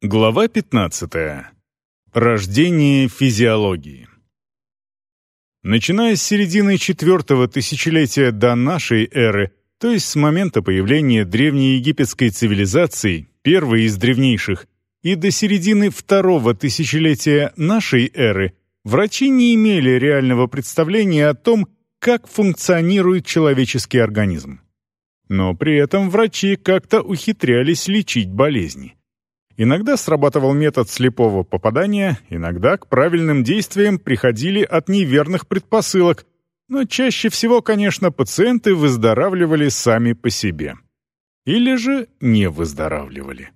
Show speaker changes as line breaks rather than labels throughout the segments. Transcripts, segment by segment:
Глава 15. Рождение физиологии. Начиная с середины четвертого тысячелетия до нашей эры, то есть с момента появления древнеегипетской цивилизации, первой из древнейших, и до середины второго тысячелетия нашей эры, врачи не имели реального представления о том, как функционирует человеческий организм. Но при этом врачи как-то ухитрялись лечить болезни. Иногда срабатывал метод слепого попадания, иногда к правильным действиям приходили от неверных предпосылок, но чаще всего, конечно, пациенты выздоравливали сами по себе. Или же не выздоравливали.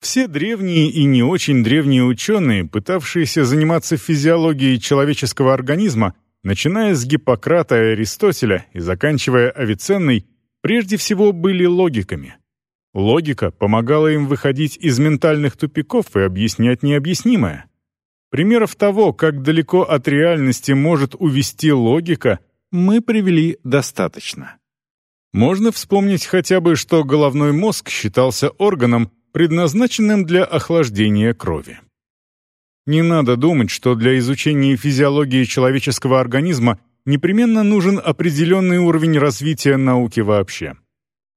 Все древние и не очень древние ученые, пытавшиеся заниматься физиологией человеческого организма, начиная с Гиппократа и Аристотеля и заканчивая Авиценной, прежде всего были логиками – Логика помогала им выходить из ментальных тупиков и объяснять необъяснимое. Примеров того, как далеко от реальности может увести логика, мы привели достаточно. Можно вспомнить хотя бы, что головной мозг считался органом, предназначенным для охлаждения крови. Не надо думать, что для изучения физиологии человеческого организма непременно нужен определенный уровень развития науки вообще.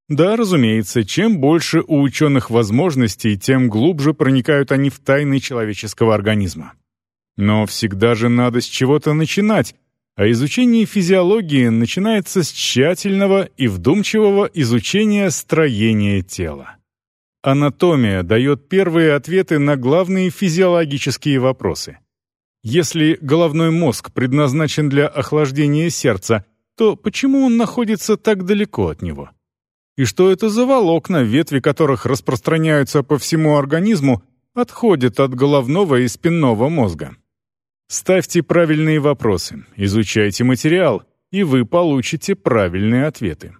Да, разумеется, чем больше у ученых возможностей, тем глубже проникают они в тайны человеческого организма. Но всегда же надо с чего-то начинать, а изучение физиологии начинается с тщательного и вдумчивого изучения строения тела. Анатомия дает первые ответы на главные физиологические вопросы. Если головной мозг предназначен для охлаждения сердца, то почему он находится так далеко от него? И что это за волокна, ветви которых распространяются по всему организму, отходят от головного и спинного мозга. Ставьте правильные вопросы, изучайте материал, и вы получите правильные ответы.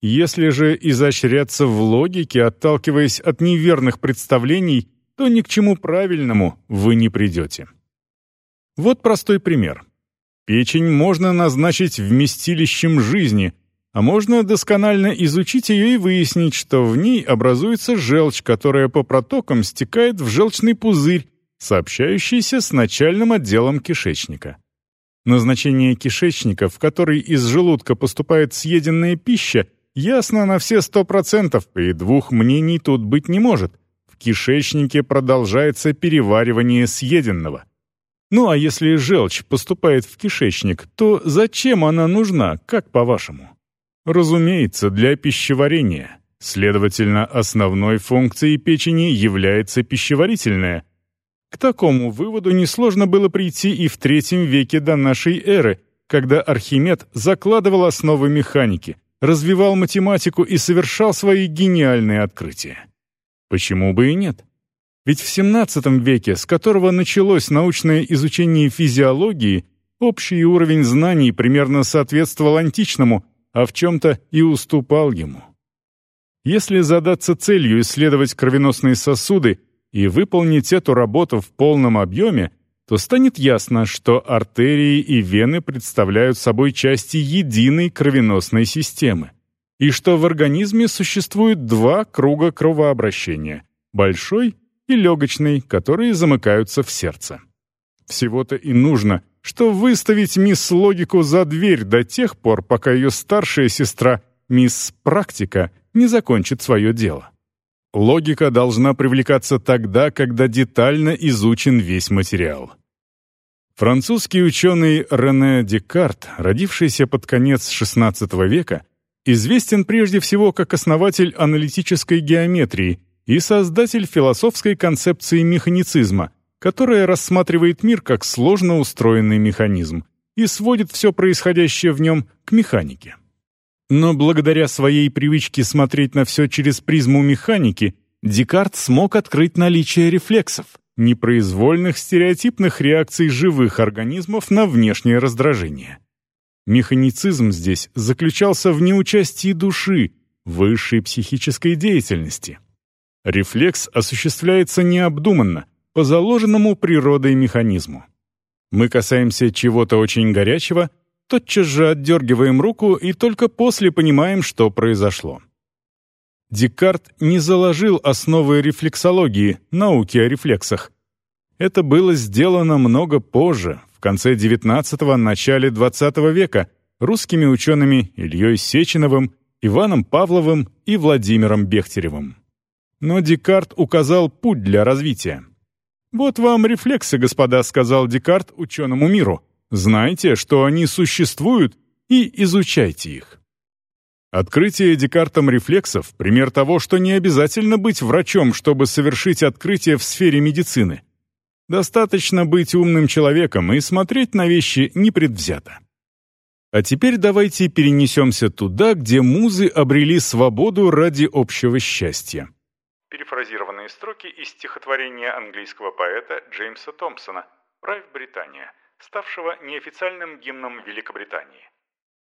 Если же изощряться в логике, отталкиваясь от неверных представлений, то ни к чему правильному вы не придете. Вот простой пример. Печень можно назначить вместилищем жизни – а можно досконально изучить ее и выяснить, что в ней образуется желчь, которая по протокам стекает в желчный пузырь, сообщающийся с начальным отделом кишечника. Назначение кишечника, в который из желудка поступает съеденная пища, ясно на все сто процентов, и двух мнений тут быть не может. В кишечнике продолжается переваривание съеденного. Ну а если желчь поступает в кишечник, то зачем она нужна, как по-вашему? Разумеется, для пищеварения. Следовательно, основной функцией печени является пищеварительная. К такому выводу несложно было прийти и в третьем веке до нашей эры, когда Архимед закладывал основы механики, развивал математику и совершал свои гениальные открытия. Почему бы и нет? Ведь в XVII веке, с которого началось научное изучение физиологии, общий уровень знаний примерно соответствовал античному – а в чем-то и уступал ему. Если задаться целью исследовать кровеносные сосуды и выполнить эту работу в полном объеме, то станет ясно, что артерии и вены представляют собой части единой кровеносной системы, и что в организме существует два круга кровообращения – большой и легочный, которые замыкаются в сердце. Всего-то и нужно, что выставить мисс Логику за дверь до тех пор, пока ее старшая сестра, мисс Практика, не закончит свое дело. Логика должна привлекаться тогда, когда детально изучен весь материал. Французский ученый Рене Декарт, родившийся под конец XVI века, известен прежде всего как основатель аналитической геометрии и создатель философской концепции механицизма, которая рассматривает мир как сложно устроенный механизм и сводит все происходящее в нем к механике. Но благодаря своей привычке смотреть на все через призму механики, Декарт смог открыть наличие рефлексов, непроизвольных стереотипных реакций живых организмов на внешнее раздражение. Механицизм здесь заключался в неучастии души, высшей психической деятельности. Рефлекс осуществляется необдуманно, по заложенному природой механизму. Мы касаемся чего-то очень горячего, тотчас же отдергиваем руку и только после понимаем, что произошло. Декарт не заложил основы рефлексологии, науки о рефлексах. Это было сделано много позже, в конце XIX – начале XX века, русскими учеными Ильей Сеченовым, Иваном Павловым и Владимиром Бехтеревым. Но Декарт указал путь для развития. «Вот вам рефлексы, господа», — сказал Декарт ученому миру. «Знайте, что они существуют, и изучайте их». Открытие Декартом рефлексов — пример того, что не обязательно быть врачом, чтобы совершить открытие в сфере медицины. Достаточно быть умным человеком и смотреть на вещи непредвзято. А теперь давайте перенесемся туда, где музы обрели свободу ради общего счастья.
Перефразированные строки из стихотворения английского поэта Джеймса Томпсона «Прайв Британия», ставшего неофициальным гимном Великобритании.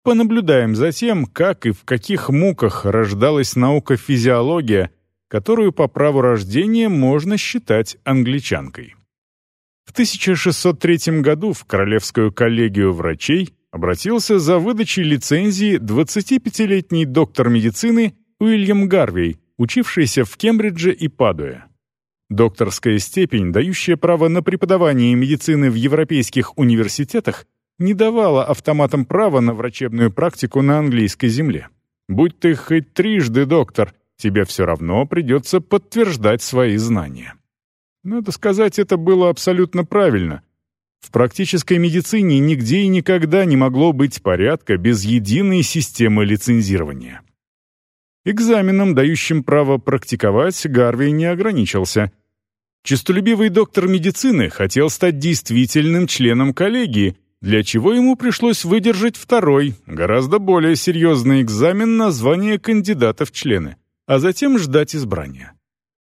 Понаблюдаем за тем, как и в каких муках рождалась наука физиология, которую по праву рождения можно считать англичанкой. В 1603 году в Королевскую коллегию врачей обратился за выдачей лицензии 25-летний доктор медицины Уильям Гарвей, учившийся в Кембридже и Падуе. Докторская степень, дающая право на преподавание медицины в европейских университетах, не давала автоматам права на врачебную практику на английской земле. Будь ты хоть трижды доктор, тебе все равно придется подтверждать свои знания. Надо сказать, это было абсолютно правильно. В практической медицине нигде и никогда не могло быть порядка без единой системы лицензирования. Экзаменом, дающим право практиковать, Гарвей не ограничился. Честолюбивый доктор медицины хотел стать действительным членом коллегии, для чего ему пришлось выдержать второй, гораздо более серьезный экзамен на звание кандидата в члены, а затем ждать избрания.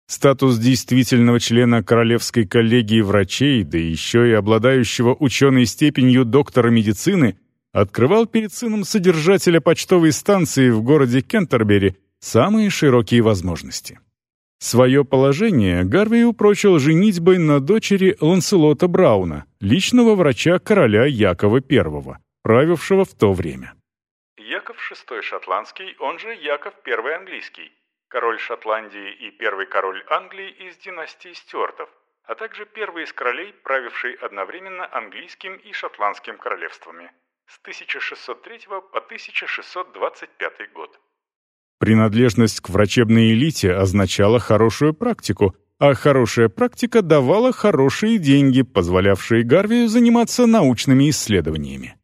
Статус действительного члена Королевской коллегии врачей, да еще и обладающего ученой степенью доктора медицины, открывал перед сыном содержателя почтовой станции в городе Кентербери самые широкие возможности. Свое положение Гарвей упрочил женитьбой на дочери Ланселота Брауна, личного врача короля Якова I, правившего в то время.
Яков VI шотландский, он же Яков I английский, король Шотландии и первый король Англии из династии Стюартов, а также первый из королей, правивший одновременно английским и шотландским королевствами с 1603 по 1625 год.
Принадлежность к врачебной элите означала хорошую практику, а хорошая практика давала хорошие деньги, позволявшие Гарвию заниматься научными исследованиями.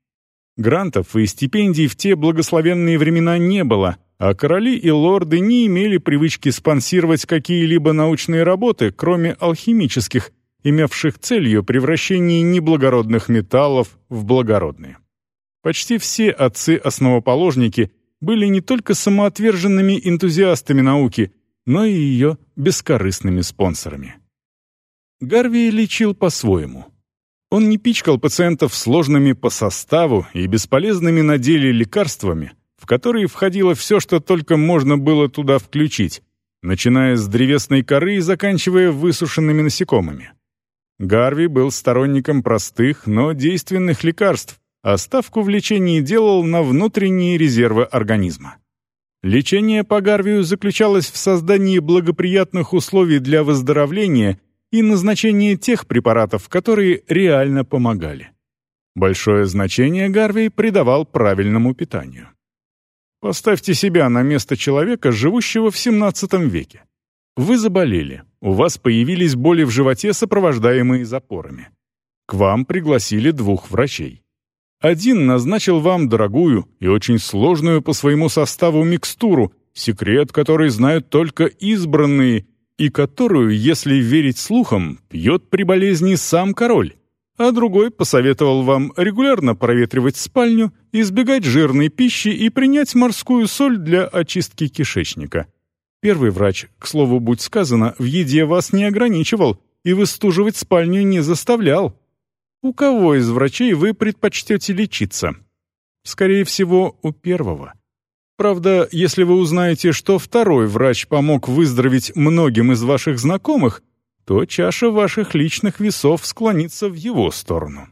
Грантов и стипендий в те благословенные времена не было, а короли и лорды не имели привычки спонсировать какие-либо научные работы, кроме алхимических, имевших целью превращение неблагородных металлов в благородные. Почти все отцы-основоположники были не только самоотверженными энтузиастами науки, но и ее бескорыстными спонсорами. Гарви лечил по-своему. Он не пичкал пациентов сложными по составу и бесполезными на деле лекарствами, в которые входило все, что только можно было туда включить, начиная с древесной коры и заканчивая высушенными насекомыми. Гарви был сторонником простых, но действенных лекарств, а ставку в лечении делал на внутренние резервы организма. Лечение по Гарвию заключалось в создании благоприятных условий для выздоровления и назначении тех препаратов, которые реально помогали. Большое значение Гарвей придавал правильному питанию. Поставьте себя на место человека, живущего в XVII веке. Вы заболели, у вас появились боли в животе, сопровождаемые запорами. К вам пригласили двух врачей. Один назначил вам дорогую и очень сложную по своему составу микстуру, секрет которой знают только избранные, и которую, если верить слухам, пьет при болезни сам король а другой посоветовал вам регулярно проветривать спальню, избегать жирной пищи и принять морскую соль для очистки кишечника. Первый врач, к слову будь сказано, в еде вас не ограничивал и выстуживать спальню не заставлял. У кого из врачей вы предпочтете лечиться? Скорее всего, у первого. Правда, если вы узнаете, что второй врач помог выздороветь многим из ваших знакомых, то чаша ваших личных весов склонится в его сторону.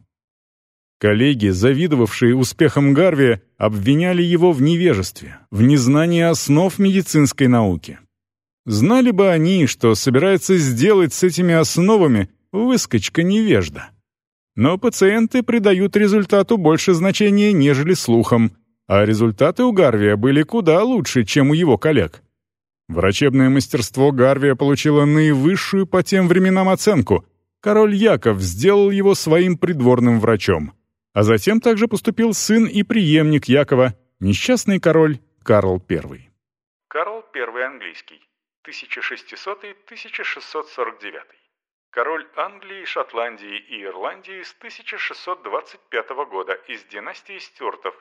Коллеги, завидовавшие успехам Гарвия, обвиняли его в невежестве, в незнании основ медицинской науки. Знали бы они, что собирается сделать с этими основами выскочка-невежда. Но пациенты придают результату больше значения, нежели слухам, а результаты у Гарвия были куда лучше, чем у его коллег. Врачебное мастерство Гарвия получило наивысшую по тем временам оценку. Король Яков сделал его своим придворным врачом. А затем также поступил сын и преемник Якова, несчастный король Карл I.
Карл I английский, 1600-1649. Король Англии, Шотландии и Ирландии с 1625 года из династии Стюартов.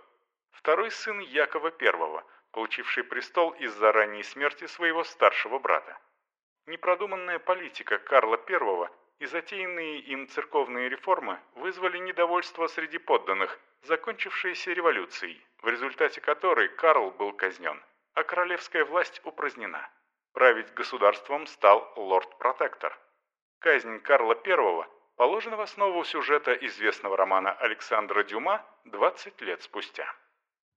Второй сын Якова I, получивший престол из-за ранней смерти своего старшего брата. Непродуманная политика Карла I и затеянные им церковные реформы вызвали недовольство среди подданных, закончившееся революцией, в результате которой Карл был казнен, а королевская власть упразднена. Править государством стал лорд-протектор. Казнь Карла I положена в основу сюжета известного романа Александра Дюма 20 лет спустя.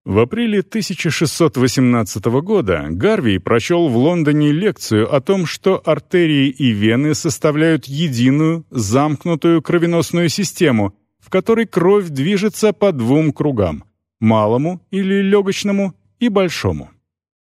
В апреле 1618 года Гарвей прочел в Лондоне лекцию о том, что артерии и вены составляют единую, замкнутую кровеносную систему, в которой кровь движется по двум кругам – малому или легочному и большому.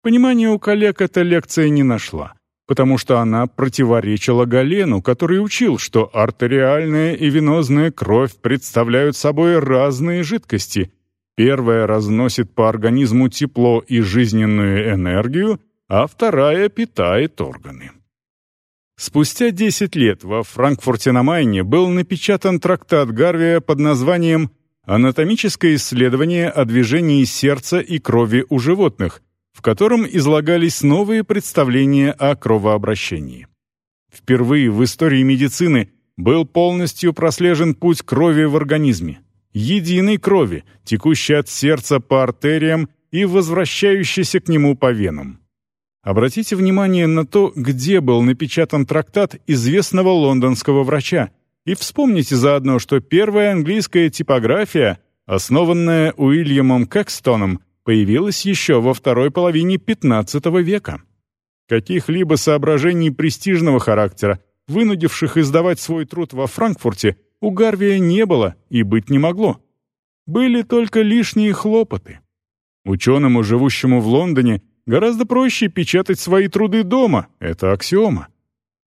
Понимания у коллег эта лекция не нашла, потому что она противоречила Галену, который учил, что артериальная и венозная кровь представляют собой разные жидкости – Первая разносит по организму тепло и жизненную энергию, а вторая питает органы. Спустя 10 лет во Франкфурте на Майне был напечатан трактат Гарвия под названием «Анатомическое исследование о движении сердца и крови у животных», в котором излагались новые представления о кровообращении. Впервые в истории медицины был полностью прослежен путь крови в организме единой крови, текущей от сердца по артериям и возвращающейся к нему по венам. Обратите внимание на то, где был напечатан трактат известного лондонского врача, и вспомните заодно, что первая английская типография, основанная Уильямом Кэкстоном, появилась еще во второй половине XV века. Каких-либо соображений престижного характера, вынудивших издавать свой труд во Франкфурте, у Гарвия не было и быть не могло. Были только лишние хлопоты. Ученому, живущему в Лондоне, гораздо проще печатать свои труды дома, это аксиома.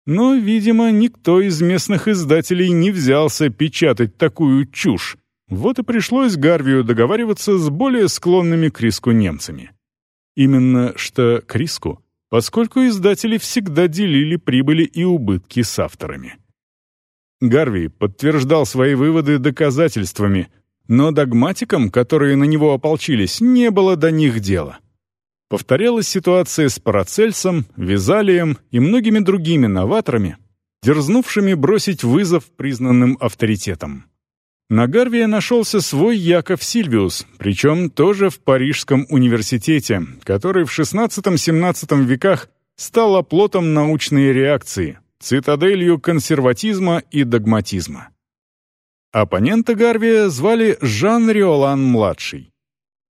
Но, видимо, никто из местных издателей не взялся печатать такую чушь. Вот и пришлось Гарвию договариваться с более склонными к риску немцами. Именно что к риску, поскольку издатели всегда делили прибыли и убытки с авторами. Гарви подтверждал свои выводы доказательствами, но догматикам, которые на него ополчились, не было до них дела. Повторялась ситуация с Парацельсом, Визалием и многими другими новаторами, дерзнувшими бросить вызов признанным авторитетам. На Гарвия нашелся свой Яков Сильвиус, причем тоже в Парижском университете, который в XVI-XVII веках стал оплотом научной реакции, цитаделью консерватизма и догматизма. Оппонента Гарвия звали Жан Риолан-младший.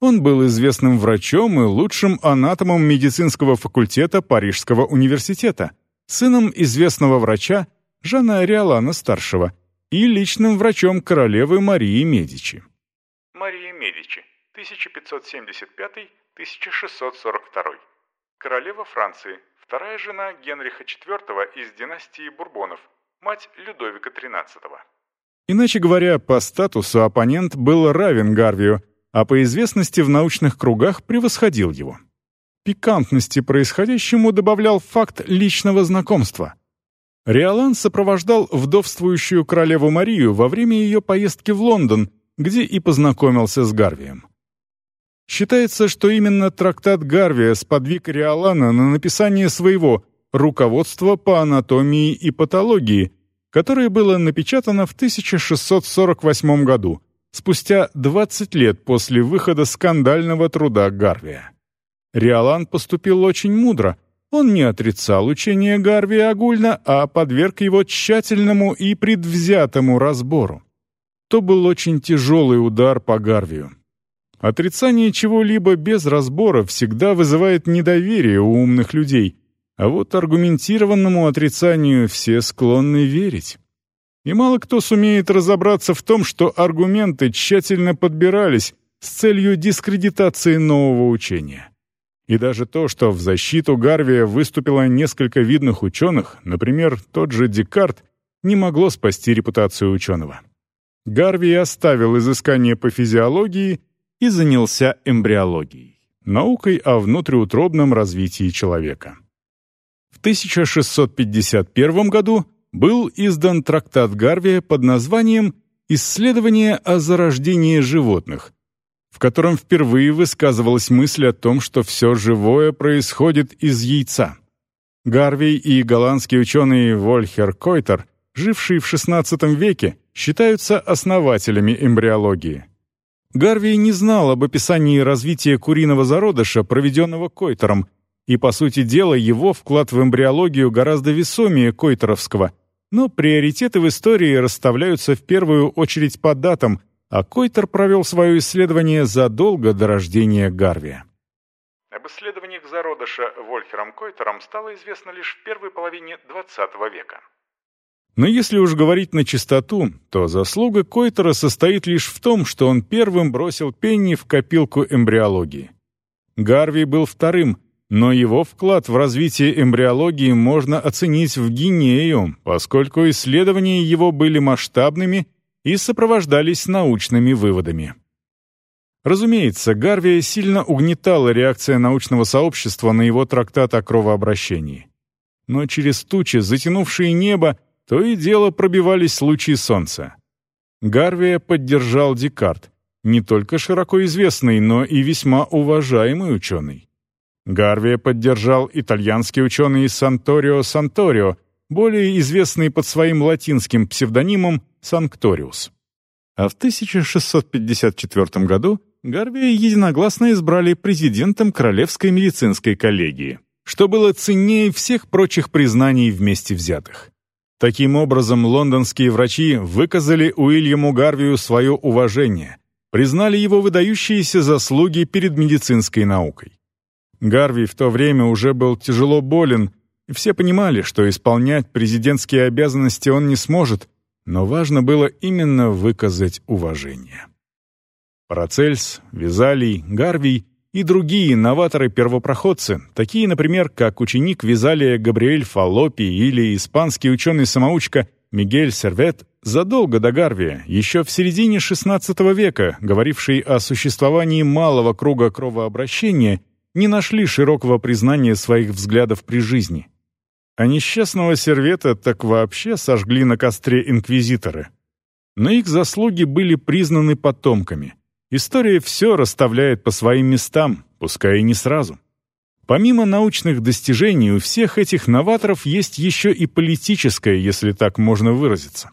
Он был известным врачом и лучшим анатомом медицинского факультета Парижского университета, сыном известного врача Жана Риолана-старшего и личным врачом королевы Марии Медичи.
Мария Медичи, 1575-1642. Королева Франции, Вторая жена Генриха IV из династии Бурбонов, мать Людовика XIII.
Иначе говоря, по статусу оппонент был равен Гарвию, а по известности в научных кругах превосходил его. Пикантности происходящему добавлял факт личного знакомства. Риолан сопровождал вдовствующую королеву Марию во время ее поездки в Лондон, где и познакомился с Гарвием. Считается, что именно трактат Гарвия сподвиг Риолана на написание своего «Руководства по анатомии и патологии», которое было напечатано в 1648 году, спустя 20 лет после выхода скандального труда Гарвия. Риолан поступил очень мудро. Он не отрицал учение Гарвия огульно, а подверг его тщательному и предвзятому разбору. то был очень тяжелый удар по Гарвию. Отрицание чего-либо без разбора всегда вызывает недоверие у умных людей, а вот аргументированному отрицанию все склонны верить. И мало кто сумеет разобраться в том, что аргументы тщательно подбирались с целью дискредитации нового учения. И даже то, что в защиту Гарвия выступило несколько видных ученых, например, тот же Декарт, не могло спасти репутацию ученого. Гарвий оставил изыскание по физиологии и занялся эмбриологией, наукой о внутриутробном развитии человека. В 1651 году был издан трактат Гарвия под названием «Исследование о зарождении животных», в котором впервые высказывалась мысль о том, что все живое происходит из яйца. Гарвей и голландский ученый Вольхер Койтер, живший в XVI веке, считаются основателями эмбриологии. Гарвей не знал об описании развития куриного зародыша, проведенного Койтером, и, по сути дела, его вклад в эмбриологию гораздо весомее Койтеровского, но приоритеты в истории расставляются в первую очередь по датам, а Койтер провел свое исследование задолго до рождения Гарвия.
Об исследованиях зародыша Вольхером Койтером стало известно лишь в первой половине XX века.
Но если уж говорить на чистоту, то заслуга Койтера состоит лишь в том, что он первым бросил Пенни в копилку эмбриологии. Гарви был вторым, но его вклад в развитие эмбриологии можно оценить в Гинею, поскольку исследования его были масштабными и сопровождались научными выводами. Разумеется, Гарвия сильно угнетала реакция научного сообщества на его трактат о кровообращении. Но через тучи, затянувшие небо, то и дело пробивались лучи солнца. Гарвия поддержал Декарт, не только широко известный, но и весьма уважаемый ученый. Гарвия поддержал итальянский ученый Санторио Санторио, более известный под своим латинским псевдонимом Санкториус. А в 1654 году Гарвия единогласно избрали президентом Королевской медицинской коллегии, что было ценнее всех прочих признаний вместе взятых. Таким образом, лондонские врачи выказали Уильяму Гарвию свое уважение, признали его выдающиеся заслуги перед медицинской наукой. Гарви в то время уже был тяжело болен, и все понимали, что исполнять президентские обязанности он не сможет, но важно было именно выказать уважение. Парацельс, Визалий, Гарвий и другие новаторы-первопроходцы, такие, например, как ученик Визалия Габриэль Фаллопи или испанский ученый-самоучка Мигель Сервет, задолго до Гарвия, еще в середине XVI века, говоривший о существовании малого круга кровообращения, не нашли широкого признания своих взглядов при жизни. А несчастного Сервета так вообще сожгли на костре инквизиторы. Но их заслуги были признаны потомками. История все расставляет по своим местам, пускай и не сразу. Помимо научных достижений, у всех этих новаторов есть еще и политическое, если так можно выразиться.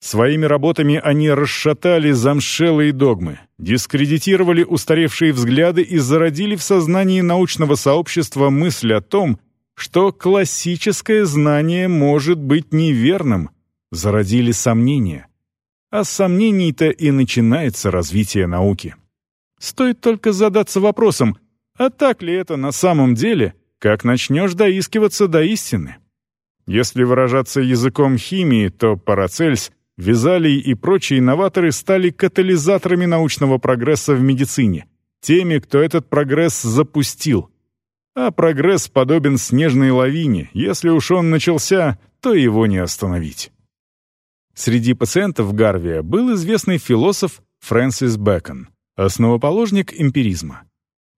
Своими работами они расшатали замшелые догмы, дискредитировали устаревшие взгляды и зародили в сознании научного сообщества мысль о том, что классическое знание может быть неверным, зародили сомнения. А с сомнений-то и начинается развитие науки. Стоит только задаться вопросом, а так ли это на самом деле, как начнешь доискиваться до истины? Если выражаться языком химии, то Парацельс, Визалий и прочие инноваторы стали катализаторами научного прогресса в медицине, теми, кто этот прогресс запустил. А прогресс подобен снежной лавине, если уж он начался, то его не остановить. Среди пациентов Гарвия был известный философ Фрэнсис Бэкон, основоположник эмпиризма.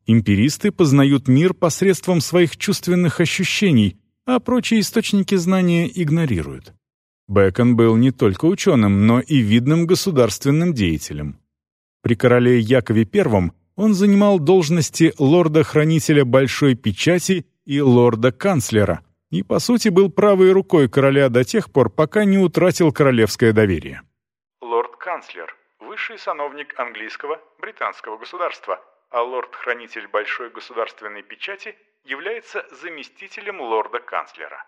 Эмпиристы познают мир посредством своих чувственных ощущений, а прочие источники знания игнорируют. Бэкон был не только ученым, но и видным государственным деятелем. При короле Якове I он занимал должности лорда-хранителя Большой Печати и лорда-канцлера, и, по сути, был правой рукой короля до тех пор, пока не утратил королевское доверие.
Лорд-канцлер – высший сановник английского, британского государства, а лорд-хранитель Большой государственной печати является заместителем лорда-канцлера.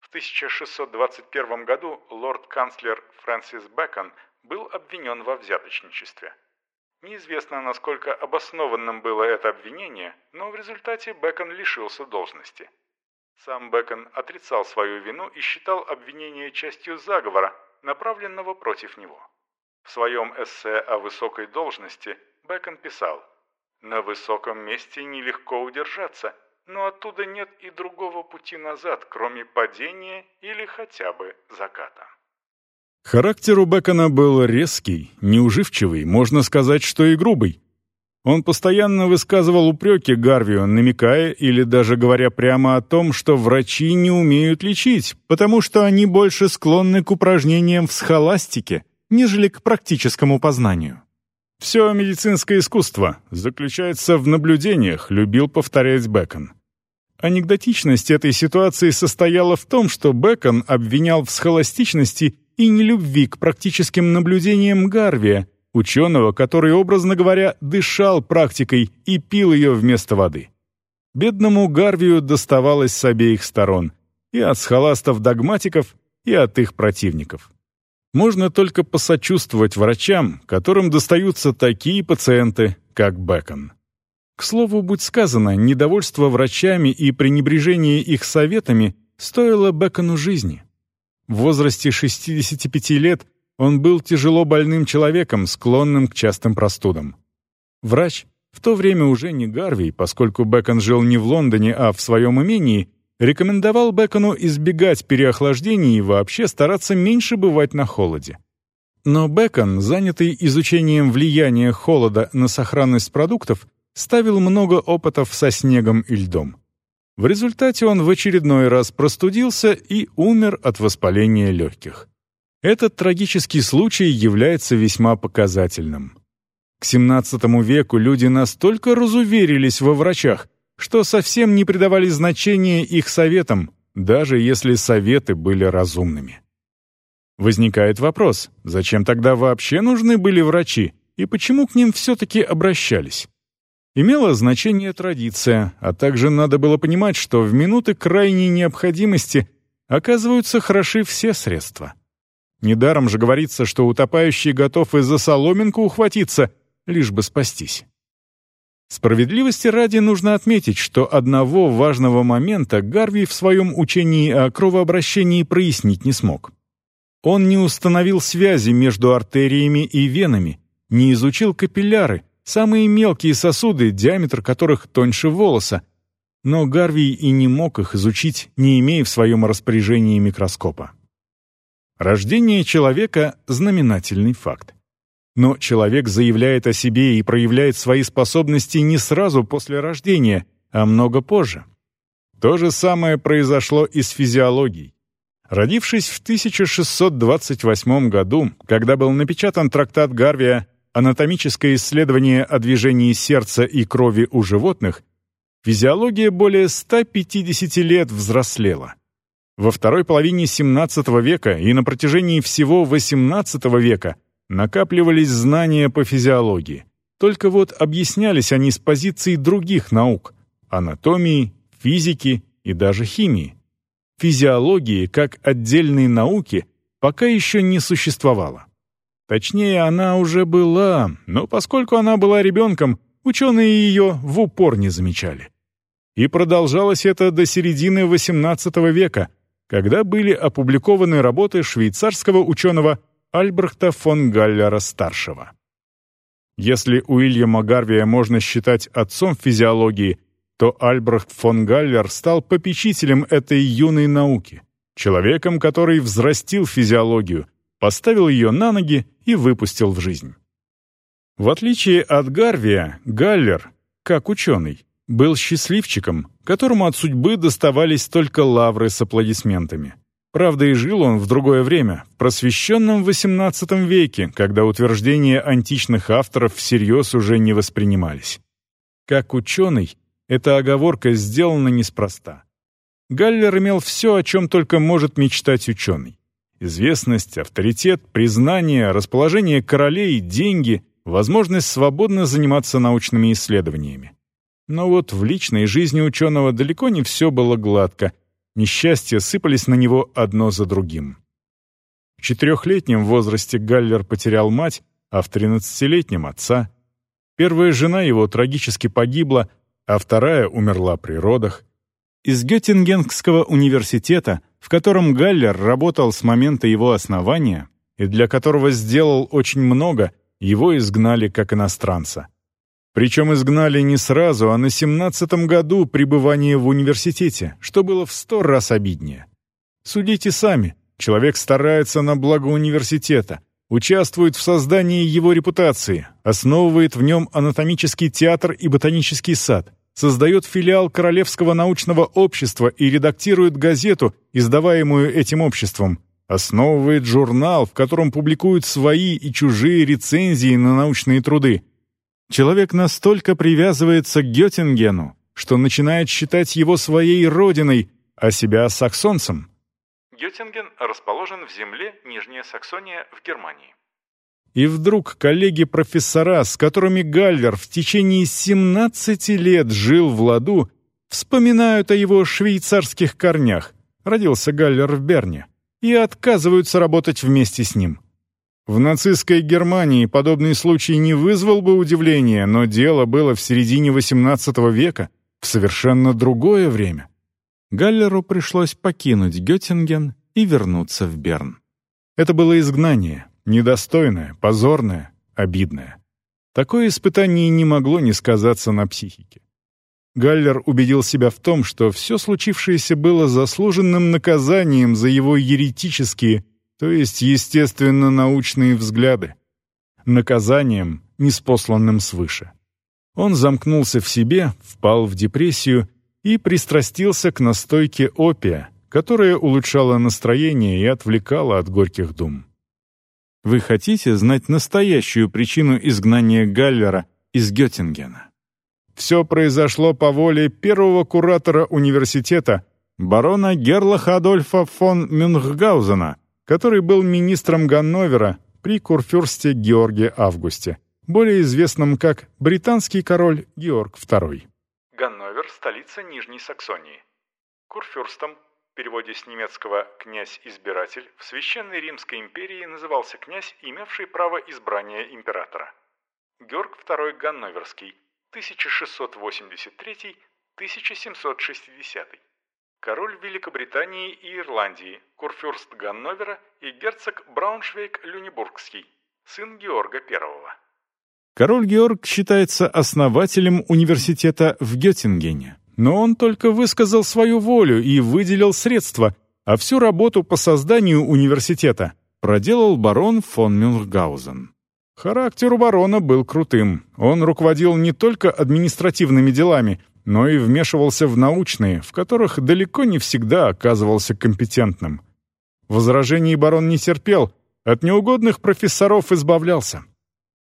В 1621 году лорд-канцлер Фрэнсис Бэкон был обвинен во взяточничестве. Неизвестно, насколько обоснованным было это обвинение, но в результате Бэкон лишился должности. Сам Бэкон отрицал свою вину и считал обвинение частью заговора, направленного против него. В своем эссе о высокой должности Бэкон писал «На высоком месте нелегко удержаться, но оттуда нет и другого пути назад, кроме падения или хотя бы заката».
Характер у Бекона был резкий, неуживчивый, можно сказать, что и грубый. Он постоянно высказывал упреки Гарвию, намекая или даже говоря прямо о том, что врачи не умеют лечить, потому что они больше склонны к упражнениям в схоластике, нежели к практическому познанию. «Все медицинское искусство заключается в наблюдениях», — любил повторять Бекон. Анекдотичность этой ситуации состояла в том, что Бекон обвинял в схоластичности и нелюбви к практическим наблюдениям Гарвия, ученого, который, образно говоря, дышал практикой и пил ее вместо воды. Бедному Гарвию доставалось с обеих сторон, и от схоластов-догматиков, и от их противников. Можно только посочувствовать врачам, которым достаются такие пациенты, как Бэкон. К слову, будь сказано, недовольство врачами и пренебрежение их советами стоило Бэкону жизни. В возрасте 65 лет он был тяжело больным человеком, склонным к частым простудам. Врач, в то время уже не Гарвей, поскольку Бэкон жил не в Лондоне, а в своем имении, рекомендовал Бэкону избегать переохлаждений и вообще стараться меньше бывать на холоде. Но Бэкон, занятый изучением влияния холода на сохранность продуктов, ставил много опытов со снегом и льдом. В результате он в очередной раз простудился и умер от воспаления легких. Этот трагический случай является весьма показательным. К XVII веку люди настолько разуверились во врачах, что совсем не придавали значения их советам, даже если советы были разумными. Возникает вопрос, зачем тогда вообще нужны были врачи и почему к ним все-таки обращались? Имела значение традиция, а также надо было понимать, что в минуты крайней необходимости оказываются хороши все средства. Недаром же говорится, что утопающий готов и за соломинку ухватиться, лишь бы спастись. Справедливости ради нужно отметить, что одного важного момента Гарви в своем учении о кровообращении прояснить не смог. Он не установил связи между артериями и венами, не изучил капилляры, Самые мелкие сосуды, диаметр которых тоньше волоса. Но Гарвий и не мог их изучить, не имея в своем распоряжении микроскопа. Рождение человека — знаменательный факт. Но человек заявляет о себе и проявляет свои способности не сразу после рождения, а много позже. То же самое произошло и с физиологией. Родившись в 1628 году, когда был напечатан трактат Гарвия анатомическое исследование о движении сердца и крови у животных, физиология более 150 лет взрослела. Во второй половине XVII века и на протяжении всего XVIII века накапливались знания по физиологии. Только вот объяснялись они с позиции других наук – анатомии, физики и даже химии. Физиологии, как отдельной науки, пока еще не существовало. Точнее, она уже была, но поскольку она была ребенком, ученые ее в упор не замечали. И продолжалось это до середины XVIII века, когда были опубликованы работы швейцарского ученого Альбрехта фон Галлера-старшего. Если Уильяма Гарвия можно считать отцом физиологии, то Альбрехт фон Галлер стал попечителем этой юной науки, человеком, который взрастил физиологию — поставил ее на ноги и выпустил в жизнь. В отличие от Гарвия, Галлер, как ученый, был счастливчиком, которому от судьбы доставались только лавры с аплодисментами. Правда, и жил он в другое время, в просвещенном XVIII веке, когда утверждения античных авторов всерьез уже не воспринимались. Как ученый, эта оговорка сделана неспроста. Галлер имел все, о чем только может мечтать ученый. Известность, авторитет, признание, расположение королей, деньги, возможность свободно заниматься научными исследованиями. Но вот в личной жизни ученого далеко не все было гладко. Несчастья сыпались на него одно за другим. В четырехлетнем возрасте Галлер потерял мать, а в тринадцатилетнем — отца. Первая жена его трагически погибла, а вторая умерла при родах. Из Геттингенского университета, в котором Галлер работал с момента его основания и для которого сделал очень много, его изгнали как иностранца. Причем изгнали не сразу, а на семнадцатом году пребывания в университете, что было в сто раз обиднее. Судите сами, человек старается на благо университета, участвует в создании его репутации, основывает в нем анатомический театр и ботанический сад, создает филиал Королевского научного общества и редактирует газету, издаваемую этим обществом, основывает журнал, в котором публикуют свои и чужие рецензии на научные труды. Человек настолько привязывается к Геттингену, что начинает считать его своей родиной, а себя саксонцем.
Геттинген расположен в земле Нижняя Саксония в Германии.
И вдруг коллеги-профессора, с которыми Галлер в течение 17 лет жил в ладу, вспоминают о его швейцарских корнях. Родился Галлер в Берне. И отказываются работать вместе с ним. В нацистской Германии подобный случай не вызвал бы удивления, но дело было в середине XVIII века, в совершенно другое время. Галлеру пришлось покинуть Геттинген и вернуться в Берн. Это было изгнание, недостойное, позорное, обидное. Такое испытание не могло не сказаться на психике. Галлер убедил себя в том, что все случившееся было заслуженным наказанием за его еретические, то есть естественно-научные взгляды. Наказанием, неспосланным свыше. Он замкнулся в себе, впал в депрессию и пристрастился к настойке опия, которая улучшала настроение и отвлекала от горьких дум. Вы хотите знать настоящую причину изгнания Галлера из Геттингена? Все произошло по воле первого куратора университета, барона Герлаха Адольфа фон Мюнхгаузена, который был министром Ганновера при курфюрсте Георге Августе, более известном как британский король Георг II.
Ганновер – столица Нижней Саксонии. Курфюрстом, переводе с немецкого «князь-избиратель», в Священной Римской империи назывался князь, имевший право избрания императора. Георг II Ганноверский, 1683-1760. Король Великобритании и Ирландии, курфюрст Ганновера и герцог Брауншвейг-Люнебургский, сын Георга I.
Король Георг считается основателем университета в Геттингене, но он только высказал свою волю и выделил средства, а всю работу по созданию университета проделал барон фон Мюнхгаузен. Характер у барона был крутым. Он руководил не только административными делами, но и вмешивался в научные, в которых далеко не всегда оказывался компетентным. Возражений барон не терпел, от неугодных профессоров избавлялся.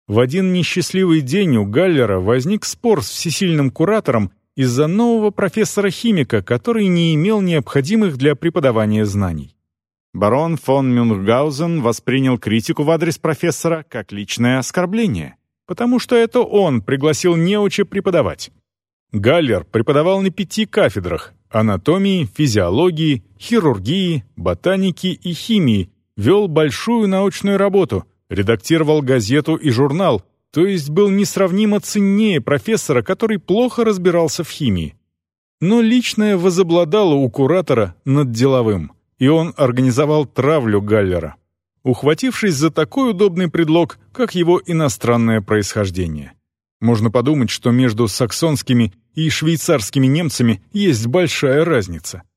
В один несчастливый день у Галлера возник спор с всесильным куратором из-за нового профессора-химика, который не имел необходимых для преподавания знаний. Барон фон Мюнхгаузен воспринял критику в адрес профессора как личное оскорбление, потому что это он пригласил неуча преподавать. Галлер преподавал на пяти кафедрах – анатомии, физиологии, хирургии, ботаники и химии, вел большую научную работу – редактировал газету и журнал, то есть был несравнимо ценнее профессора, который плохо разбирался в химии. Но личное возобладало у куратора над деловым, и он организовал травлю Галлера, ухватившись за такой удобный предлог, как его иностранное происхождение. Можно подумать, что между саксонскими и швейцарскими немцами есть большая разница –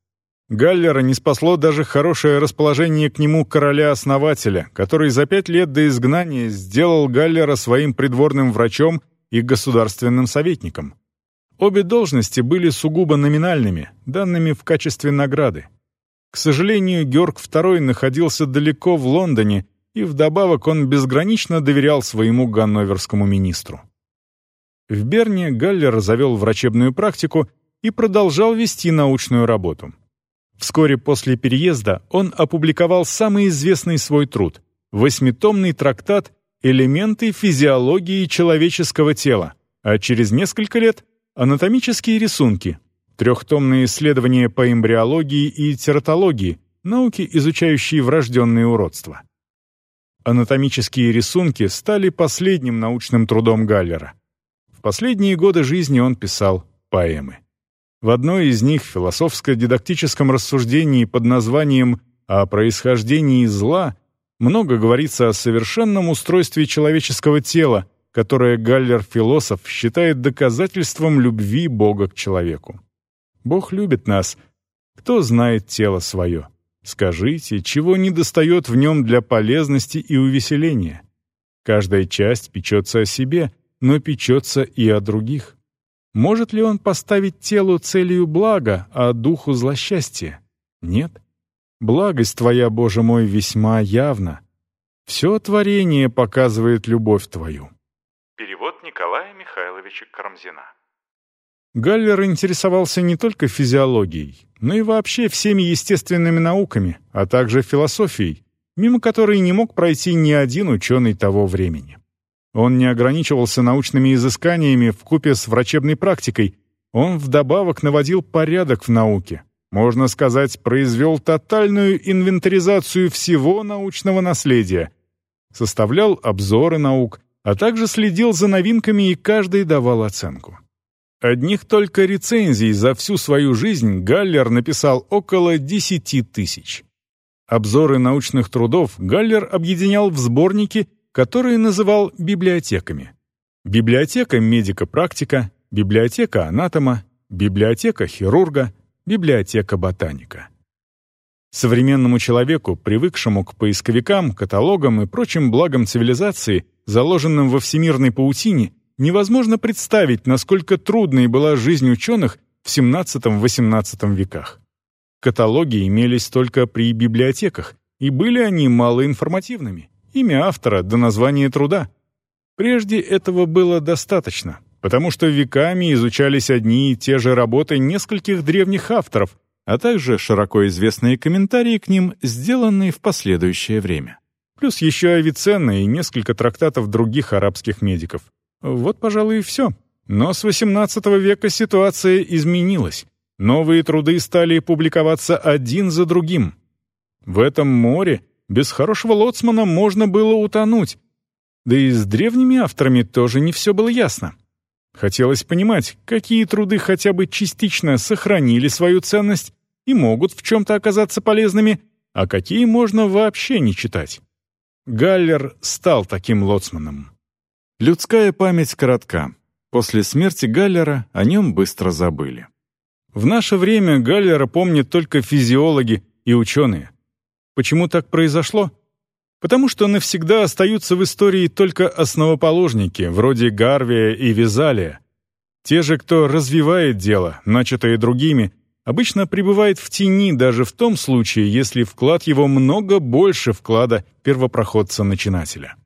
Галлера не спасло даже хорошее расположение к нему короля-основателя, который за пять лет до изгнания сделал Галлера своим придворным врачом и государственным советником. Обе должности были сугубо номинальными, данными в качестве награды. К сожалению, Георг II находился далеко в Лондоне, и вдобавок он безгранично доверял своему ганноверскому министру. В Берне Галлер завел врачебную практику и продолжал вести научную работу. Вскоре после переезда он опубликовал самый известный свой труд — восьмитомный трактат «Элементы физиологии человеческого тела», а через несколько лет — «Анатомические рисунки», трехтомные исследования по эмбриологии и тератологии, науки, изучающие врожденные уродства. Анатомические рисунки стали последним научным трудом Галлера. В последние годы жизни он писал поэмы. В одной из них, философско-дидактическом рассуждении под названием «О происхождении зла», много говорится о совершенном устройстве человеческого тела, которое Галлер-философ считает доказательством любви Бога к человеку. Бог любит нас. Кто знает тело свое? Скажите, чего недостает в нем для полезности и увеселения? Каждая часть печется о себе, но печется и о других. Может ли он поставить телу целью блага, а духу злосчастья? Нет. Благость твоя, Боже мой, весьма явна. Все творение показывает любовь твою.
Перевод Николая Михайловича Карамзина.
Галлер интересовался не только физиологией, но и вообще всеми естественными науками, а также философией, мимо которой не мог пройти ни один ученый того времени. Он не ограничивался научными изысканиями в купе с врачебной практикой, он вдобавок наводил порядок в науке, можно сказать, произвел тотальную инвентаризацию всего научного наследия, составлял обзоры наук, а также следил за новинками и каждый давал оценку. Одних только рецензий за всю свою жизнь Галлер написал около 10 тысяч. Обзоры научных трудов Галлер объединял в сборники, которые называл библиотеками. Библиотека медико-практика, библиотека анатома, библиотека хирурга, библиотека ботаника. Современному человеку, привыкшему к поисковикам, каталогам и прочим благам цивилизации, заложенным во всемирной паутине, невозможно представить, насколько трудной была жизнь ученых в XVII-XVIII веках. Каталоги имелись только при библиотеках, и были они малоинформативными. Имя автора до названия труда. Прежде этого было достаточно, потому что веками изучались одни и те же работы нескольких древних авторов, а также широко известные комментарии к ним, сделанные в последующее время. Плюс еще Авиценна и несколько трактатов других арабских медиков. Вот, пожалуй, и все. Но с XVIII века ситуация изменилась. Новые труды стали публиковаться один за другим. В этом море без хорошего лоцмана можно было утонуть. Да и с древними авторами тоже не все было ясно. Хотелось понимать, какие труды хотя бы частично сохранили свою ценность и могут в чем-то оказаться полезными, а какие можно вообще не читать. Галлер стал таким лоцманом. Людская память коротка. После смерти Галлера о нем быстро забыли. В наше время Галлера помнят только физиологи и ученые. Почему так произошло? Потому что навсегда остаются в истории только основоположники, вроде Гарвия и Визалия. Те же, кто развивает дело, начатое другими, обычно пребывает в тени даже в том случае, если вклад его много больше вклада первопроходца-начинателя.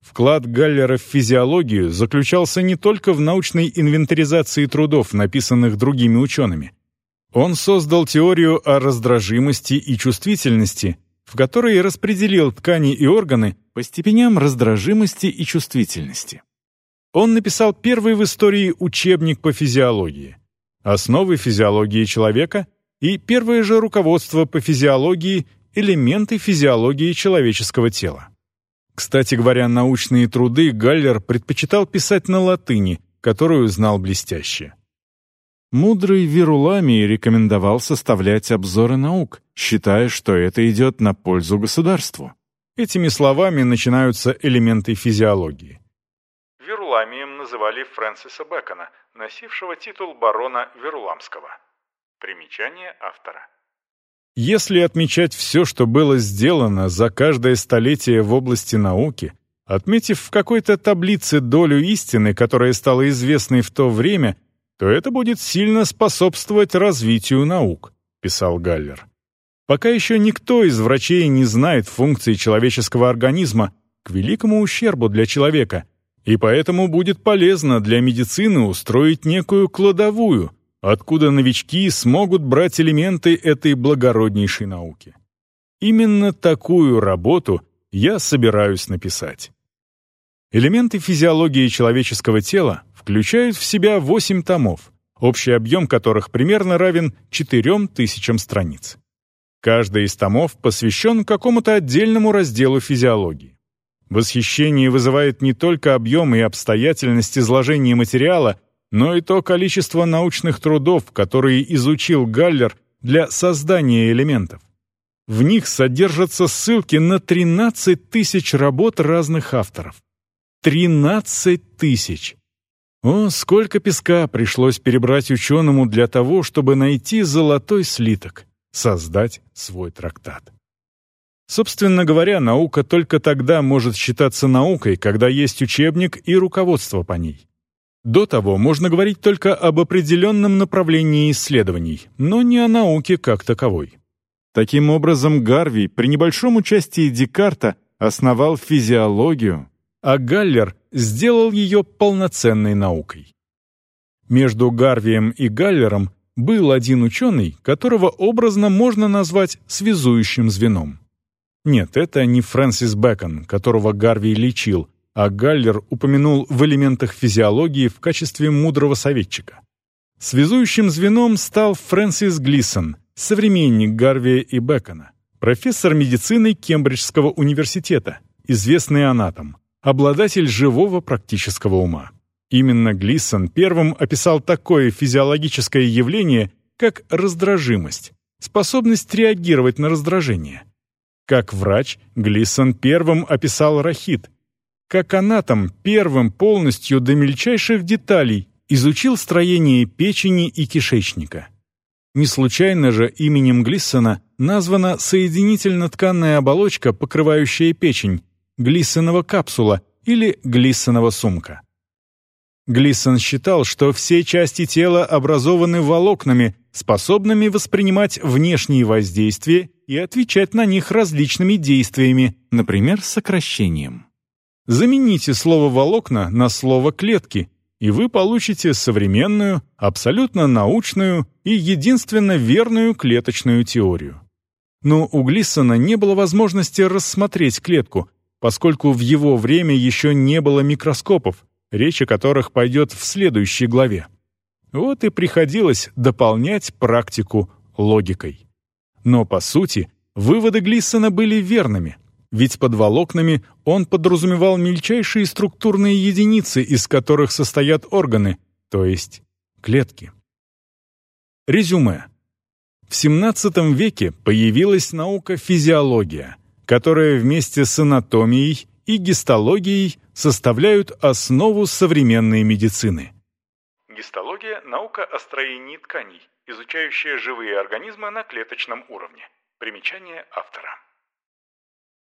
Вклад Галлера в физиологию заключался не только в научной инвентаризации трудов, написанных другими учеными. Он создал теорию о раздражимости и чувствительности, в которой распределил ткани и органы по степеням раздражимости и чувствительности. Он написал первый в истории учебник по физиологии, основы физиологии человека и первое же руководство по физиологии, элементы физиологии человеческого тела. Кстати говоря, научные труды Галлер предпочитал писать на латыни, которую знал блестяще. Мудрый Веруламий рекомендовал составлять обзоры наук, считая, что это идет на пользу государству. Этими словами начинаются элементы физиологии.
Веруламием называли Фрэнсиса Бэкона, носившего титул барона Веруламского. Примечание автора.
Если отмечать все, что было сделано за каждое столетие в области науки, отметив в какой-то таблице долю истины, которая стала известной в то время, то это будет сильно способствовать развитию наук, писал Галлер. Пока еще никто из врачей не знает функции человеческого организма к великому ущербу для человека, и поэтому будет полезно для медицины устроить некую кладовую – откуда новички смогут брать элементы этой благороднейшей науки. Именно такую работу я собираюсь написать. Элементы физиологии человеческого тела включают в себя 8 томов, общий объем которых примерно равен 4000 страниц. Каждый из томов посвящен какому-то отдельному разделу физиологии. Восхищение вызывает не только объем и обстоятельность изложения материала, но и то количество научных трудов, которые изучил Галлер для создания элементов. В них содержатся ссылки на 13 тысяч работ разных авторов. 13 тысяч! О, сколько песка пришлось перебрать ученому для того, чтобы найти золотой слиток, создать свой трактат. Собственно говоря, наука только тогда может считаться наукой, когда есть учебник и руководство по ней. До того можно говорить только об определенном направлении исследований, но не о науке как таковой. Таким образом, Гарви при небольшом участии Декарта основал физиологию, а Галлер сделал ее полноценной наукой. Между Гарвием и Галлером был один ученый, которого образно можно назвать связующим звеном. Нет, это не Фрэнсис Бэкон, которого Гарви лечил, а Галлер упомянул в элементах физиологии в качестве мудрого советчика. Связующим звеном стал Фрэнсис Глиссон, современник Гарвия и Бэкона, профессор медицины Кембриджского университета, известный анатом, обладатель живого практического ума. Именно Глисон первым описал такое физиологическое явление, как раздражимость, способность реагировать на раздражение. Как врач, Глисон первым описал рахит, как анатом первым полностью до мельчайших деталей изучил строение печени и кишечника. Не случайно же именем Глиссона названа соединительно-тканная оболочка, покрывающая печень, глиссонова капсула или глиссонова сумка. Глиссон считал, что все части тела образованы волокнами, способными воспринимать внешние воздействия и отвечать на них различными действиями, например, сокращением. Замените слово «волокна» на слово «клетки», и вы получите современную, абсолютно научную и единственно верную клеточную теорию. Но у Глиссона не было возможности рассмотреть клетку, поскольку в его время еще не было микроскопов, речь о которых пойдет в следующей главе. Вот и приходилось дополнять практику логикой. Но, по сути, выводы Глиссона были верными, ведь под волокнами он подразумевал мельчайшие структурные единицы, из которых состоят органы, то есть клетки. Резюме. В XVII веке появилась наука физиология, которая вместе с анатомией и гистологией составляют основу современной медицины.
Гистология – наука о строении тканей, изучающая живые организмы на клеточном уровне. Примечание автора.